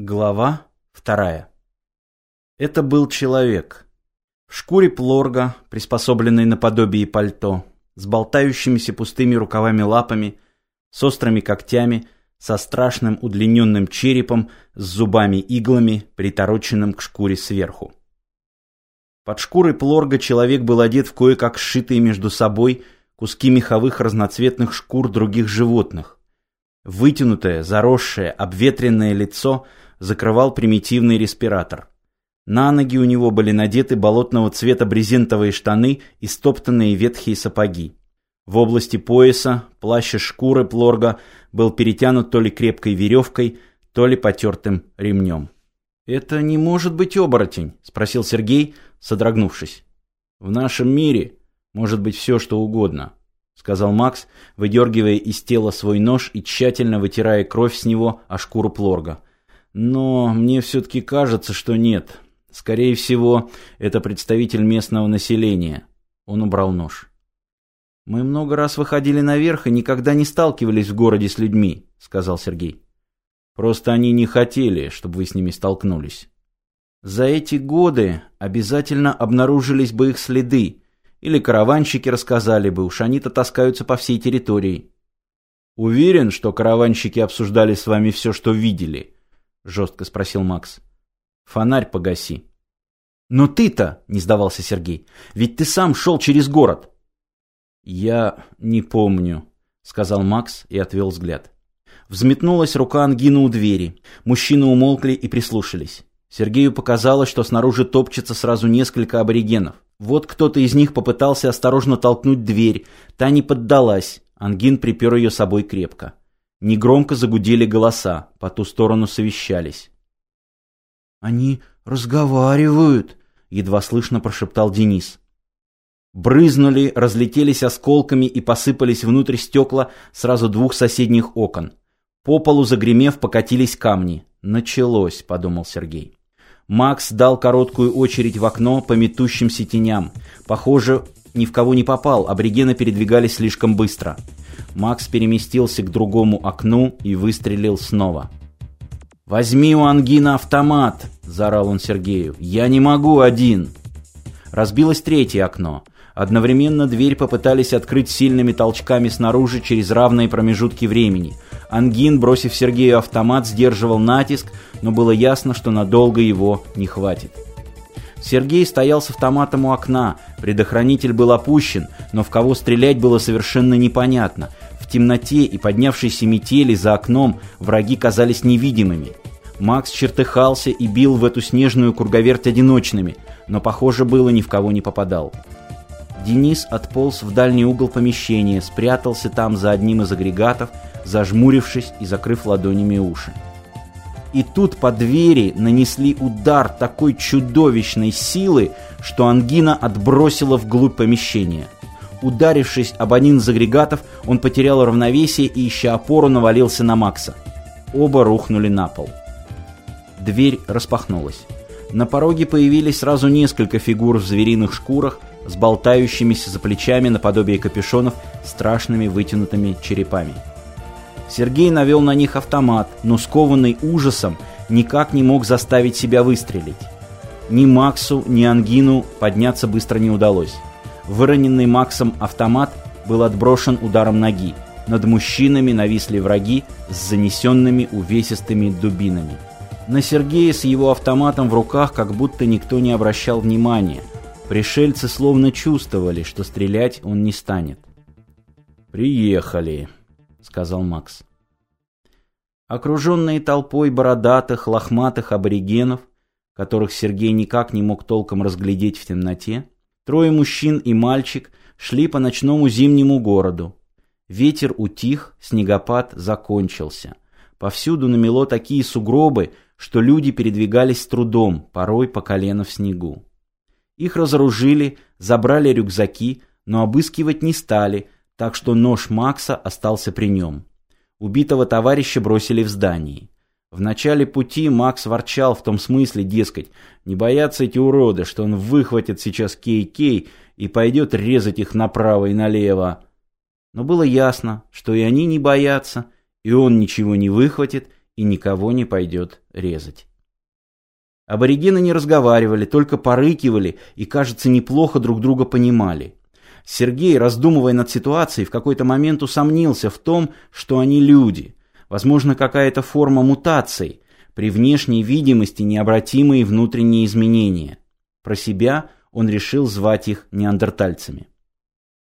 Глава вторая. Это был человек. В шкуре плорга, приспособленной наподобие пальто, с болтающимися пустыми рукавами лапами, с острыми когтями, со страшным удлиненным черепом, с зубами-иглами, притороченным к шкуре сверху. Под шкурой плорга человек был одет в кое-как сшитые между собой куски меховых разноцветных шкур других животных. Вытянутое, заросшее, обветренное лицо – закрывал примитивный респиратор. На ноги у него были надеты болотного цвета брезентовые штаны и стоптанные ветхие сапоги. В области пояса плащ из шкуры плорга был перетянут то ли крепкой веревкой, то ли потертым ремнем. «Это не может быть оборотень?» — спросил Сергей, содрогнувшись. «В нашем мире может быть все, что угодно», — сказал Макс, выдергивая из тела свой нож и тщательно вытирая кровь с него о шкуру плорга. Но мне все-таки кажется, что нет. Скорее всего, это представитель местного населения. Он убрал нож. «Мы много раз выходили наверх и никогда не сталкивались в городе с людьми», — сказал Сергей. «Просто они не хотели, чтобы вы с ними столкнулись. За эти годы обязательно обнаружились бы их следы, или караванщики рассказали бы, уж они-то таскаются по всей территории». «Уверен, что караванщики обсуждали с вами все, что видели», — жестко спросил Макс. «Фонарь погаси». «Но ты-то», — не сдавался Сергей, — «ведь ты сам шел через город». «Я не помню», — сказал Макс и отвел взгляд. Взметнулась рука Ангина у двери. Мужчины умолкли и прислушались. Сергею показалось, что снаружи топчется сразу несколько аборигенов. Вот кто-то из них попытался осторожно толкнуть дверь. Та не поддалась. Ангин припер ее собой крепко. Негромко загудели голоса, по ту сторону совещались. «Они разговаривают», — едва слышно прошептал Денис. Брызнули, разлетелись осколками и посыпались внутрь стекла сразу двух соседних окон. По полу загремев покатились камни. «Началось», — подумал Сергей. Макс дал короткую очередь в окно по метущимся теням. Похоже, ни в кого не попал, аборигены передвигались слишком быстро. Макс переместился к другому окну и выстрелил снова. «Возьми у Ангина автомат!» – заорал он Сергею. «Я не могу один!» Разбилось третье окно. Одновременно дверь попытались открыть сильными толчками снаружи через равные промежутки времени. Ангин, бросив Сергею автомат, сдерживал натиск, но было ясно, что надолго его не хватит. Сергей стоял с автоматом у окна, предохранитель был опущен, но в кого стрелять было совершенно непонятно. В темноте и поднявшейся метели за окном враги казались невидимыми. Макс чертыхался и бил в эту снежную круговерть одиночными, но, похоже, было ни в кого не попадал. Денис отполз в дальний угол помещения, спрятался там за одним из агрегатов, зажмурившись и закрыв ладонями уши. И тут по двери нанесли удар такой чудовищной силы, что ангина отбросила вглубь помещения. Ударившись об один из агрегатов, он потерял равновесие и, ища опору, навалился на Макса. Оба рухнули на пол. Дверь распахнулась. На пороге появились сразу несколько фигур в звериных шкурах с болтающимися за плечами наподобие капюшонов страшными вытянутыми черепами. Сергей навел на них автомат, но скованный ужасом никак не мог заставить себя выстрелить. Ни Максу, ни Ангину подняться быстро не удалось. Выроненный Максом автомат был отброшен ударом ноги. Над мужчинами нависли враги с занесенными увесистыми дубинами. На Сергея с его автоматом в руках как будто никто не обращал внимания. Пришельцы словно чувствовали, что стрелять он не станет. «Приехали», — сказал Макс. Окруженные толпой бородатых, лохматых аборигенов, которых Сергей никак не мог толком разглядеть в темноте, Трое мужчин и мальчик шли по ночному зимнему городу. Ветер утих, снегопад закончился. Повсюду намело такие сугробы, что люди передвигались с трудом, порой по колено в снегу. Их разоружили, забрали рюкзаки, но обыскивать не стали, так что нож Макса остался при нем. Убитого товарища бросили в здании. В начале пути Макс ворчал в том смысле, дескать, не боятся эти уроды, что он выхватит сейчас Кей-Кей и пойдет резать их направо и налево. Но было ясно, что и они не боятся, и он ничего не выхватит, и никого не пойдет резать. Аборигены не разговаривали, только порыкивали и, кажется, неплохо друг друга понимали. Сергей, раздумывая над ситуацией, в какой-то момент усомнился в том, что они люди. Возможно, какая-то форма мутации, при внешней видимости необратимые внутренние изменения. Про себя он решил звать их неандертальцами.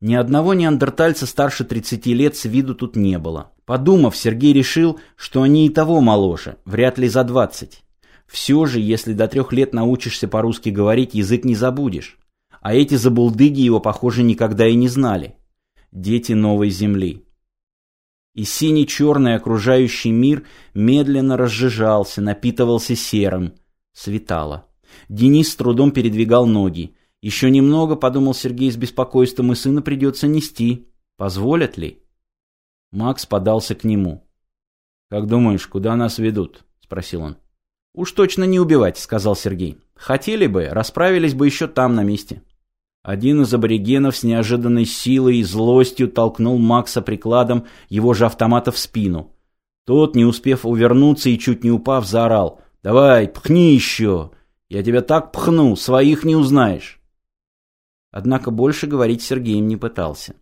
Ни одного неандертальца старше 30 лет с виду тут не было. Подумав, Сергей решил, что они и того моложе, вряд ли за 20. Все же, если до трех лет научишься по-русски говорить, язык не забудешь. А эти забулдыги его, похоже, никогда и не знали. Дети новой земли. И синий-черный окружающий мир медленно разжижался, напитывался серым. Светало. Денис с трудом передвигал ноги. Еще немного, подумал Сергей с беспокойством, и сына придется нести. Позволят ли? Макс подался к нему. «Как думаешь, куда нас ведут?» – спросил он. «Уж точно не убивать», – сказал Сергей. «Хотели бы, расправились бы еще там, на месте». Один из аборигенов с неожиданной силой и злостью толкнул Макса прикладом его же автомата в спину. Тот, не успев увернуться и чуть не упав, заорал. «Давай, пхни еще! Я тебя так пхну, своих не узнаешь!» Однако больше говорить Сергеем не пытался.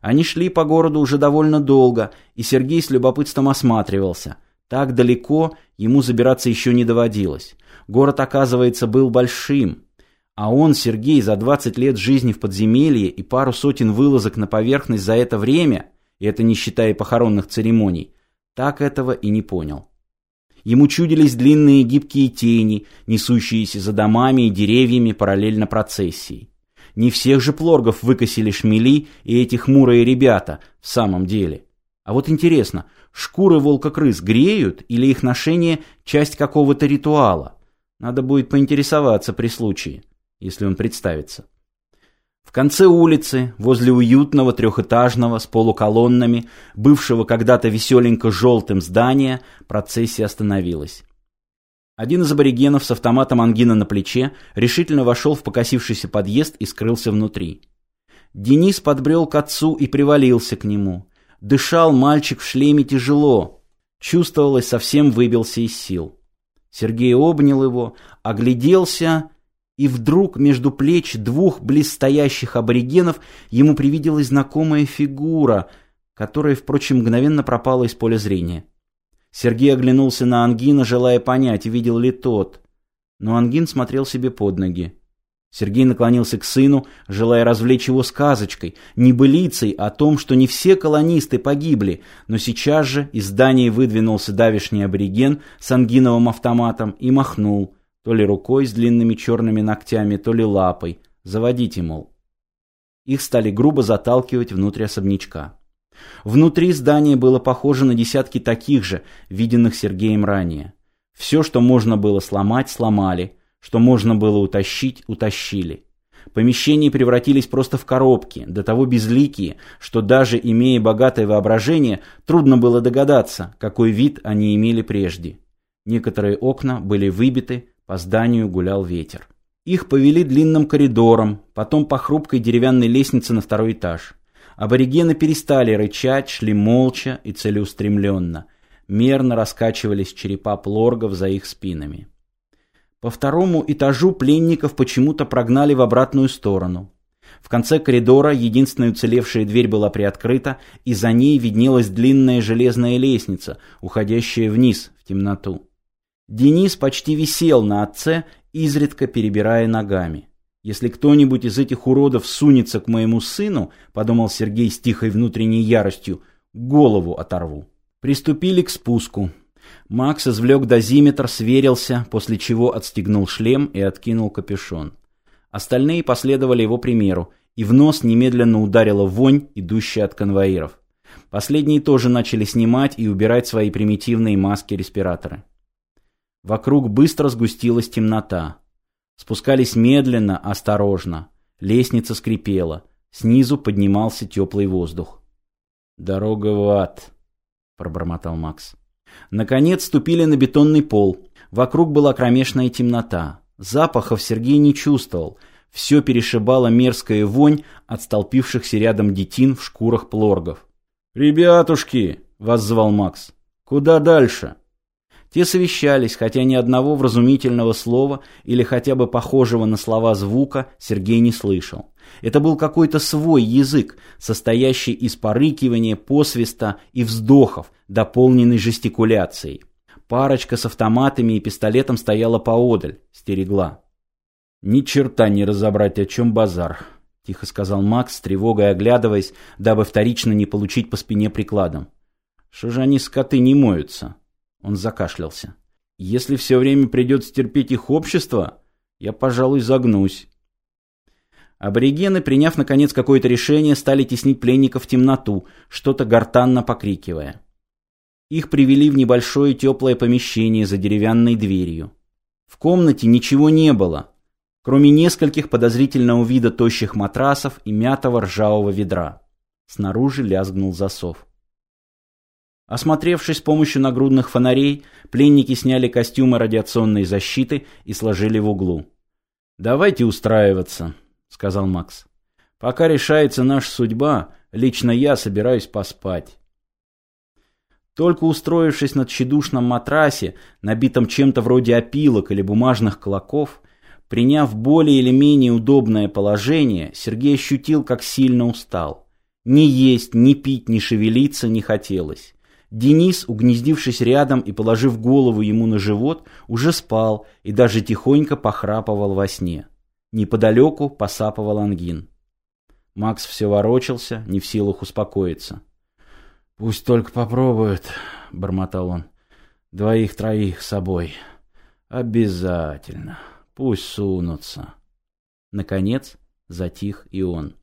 Они шли по городу уже довольно долго, и Сергей с любопытством осматривался. Так далеко ему забираться еще не доводилось. Город, оказывается, был большим. А он, Сергей, за 20 лет жизни в подземелье и пару сотен вылазок на поверхность за это время, и это не считая похоронных церемоний, так этого и не понял. Ему чудились длинные гибкие тени, несущиеся за домами и деревьями параллельно процессии. Не всех же плоргов выкосили шмели и эти хмурые ребята в самом деле. А вот интересно, шкуры волка-крыс греют или их ношение часть какого-то ритуала? Надо будет поинтересоваться при случае, если он представится. В конце улицы, возле уютного трехэтажного с полуколоннами, бывшего когда-то веселенько желтым здания, процессия остановилась. Один из аборигенов с автоматом ангина на плече решительно вошел в покосившийся подъезд и скрылся внутри. Денис подбрел к отцу и привалился к нему. Дышал мальчик в шлеме тяжело. Чувствовалось, совсем выбился из сил. Сергей обнял его, огляделся, и вдруг между плеч двух близстоящих аборигенов ему привиделась знакомая фигура, которая, впрочем, мгновенно пропала из поля зрения. Сергей оглянулся на Ангина, желая понять, видел ли тот. Но Ангин смотрел себе под ноги. Сергей наклонился к сыну, желая развлечь его сказочкой, небылицей о том, что не все колонисты погибли, но сейчас же из здания выдвинулся давишний абориген с ангиновым автоматом и махнул, то ли рукой с длинными черными ногтями, то ли лапой. Заводите, мол. Их стали грубо заталкивать внутрь особнячка. Внутри здания было похоже на десятки таких же, виденных Сергеем ранее. Все, что можно было сломать, сломали, что можно было утащить, утащили. Помещения превратились просто в коробки, до того безликие, что даже имея богатое воображение, трудно было догадаться, какой вид они имели прежде. Некоторые окна были выбиты, по зданию гулял ветер. Их повели длинным коридором, потом по хрупкой деревянной лестнице на второй этаж. Аборигены перестали рычать, шли молча и целеустремленно. Мерно раскачивались черепа плоргов за их спинами. По второму этажу пленников почему-то прогнали в обратную сторону. В конце коридора единственная уцелевшая дверь была приоткрыта, и за ней виднелась длинная железная лестница, уходящая вниз, в темноту. Денис почти висел на отце, изредка перебирая ногами. Если кто-нибудь из этих уродов сунется к моему сыну, подумал Сергей с тихой внутренней яростью, голову оторву. Приступили к спуску. Макс извлек дозиметр, сверился, после чего отстегнул шлем и откинул капюшон. Остальные последовали его примеру, и в нос немедленно ударила вонь, идущая от конвоиров. Последние тоже начали снимать и убирать свои примитивные маски-респираторы. Вокруг быстро сгустилась темнота. Спускались медленно, осторожно. Лестница скрипела. Снизу поднимался теплый воздух. «Дорога в ад», — пробормотал Макс. Наконец ступили на бетонный пол. Вокруг была кромешная темнота. Запахов Сергей не чувствовал. Все перешибала мерзкая вонь от столпившихся рядом детин в шкурах плоргов. «Ребятушки!» — воззвал Макс. Куда дальше? Те совещались, хотя ни одного вразумительного слова или хотя бы похожего на слова звука Сергей не слышал. Это был какой-то свой язык, состоящий из порыкивания, посвиста и вздохов, дополненный жестикуляцией. Парочка с автоматами и пистолетом стояла поодаль, стерегла. «Ни черта не разобрать, о чем базар», — тихо сказал Макс, с тревогой оглядываясь, дабы вторично не получить по спине прикладом. «Что же они, скоты, не моются?» Он закашлялся. «Если все время придется терпеть их общество, я, пожалуй, загнусь». Аборигены, приняв, наконец, какое-то решение, стали теснить пленников в темноту, что-то гортанно покрикивая. Их привели в небольшое теплое помещение за деревянной дверью. В комнате ничего не было, кроме нескольких подозрительного вида тощих матрасов и мятого ржавого ведра. Снаружи лязгнул засов. Осмотревшись с помощью нагрудных фонарей, пленники сняли костюмы радиационной защиты и сложили в углу. «Давайте устраиваться», — сказал Макс. «Пока решается наша судьба, лично я собираюсь поспать». Только устроившись на тщедушном матрасе, набитом чем-то вроде опилок или бумажных клоков, приняв более или менее удобное положение, Сергей ощутил, как сильно устал. Ни есть, ни пить, ни шевелиться не хотелось. Денис, угнездившись рядом и положив голову ему на живот, уже спал и даже тихонько похрапывал во сне. Неподалеку посапывал ангин. Макс все ворочался, не в силах успокоиться. «Пусть только попробуют», — бормотал он. «Двоих-троих с собой. Обязательно. Пусть сунутся». Наконец затих и он.